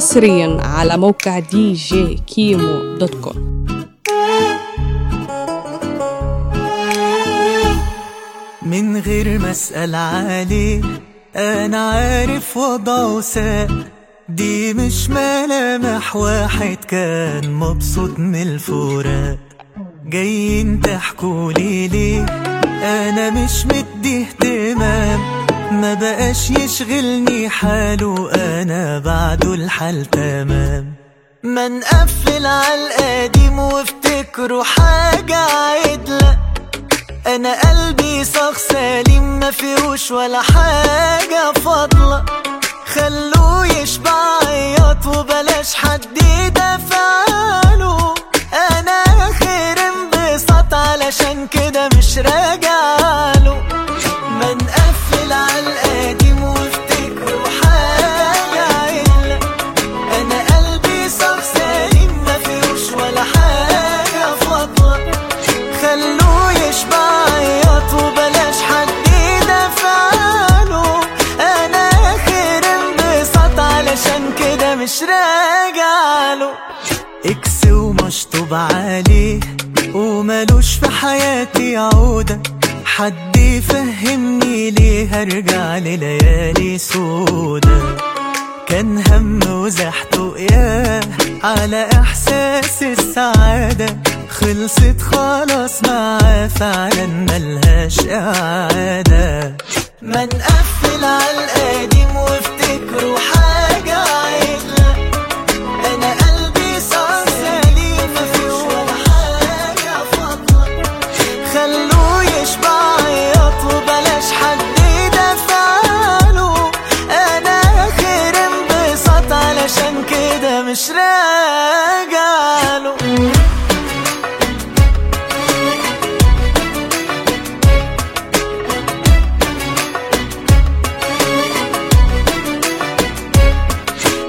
حصريا على موقع دي جي كيمو dot com. من غير ما اسأل عليه أنا عارف وضعه ساء دي مش ملامح واحد كان مبسوط من الفراق. جايين تحكولي ليه؟ أنا مش مدي اهتمام. ما بقاش يشغلني حاله أنا بعده الحال تمام. ما نقفل على القديم وافتكروا حاجة عدلة. أنا قلبي صاغ سليم ما فيهوش ولا حاجة فاضلة. خلوه يشبع راجع له إكس ومشطوب عليه ومالوش في حياتي عودة. حد يفهمني ليه هرجع لليالي سودا كان هم وزحته ياه على إحساس السعادة. خلصت خلاص معاه فعلا ملهاش إعادة. ما نقفل على القديم كده مش راجع له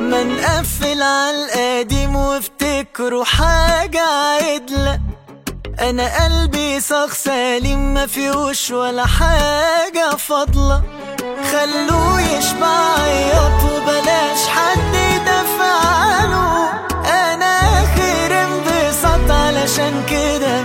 ما نقفل على القديم وافتكروا حاجة عدلة أنا قلبي صاغ سليم ما فيهوش ولا حاجة فاضلة. خلوه يشبع عياط وبلاش حد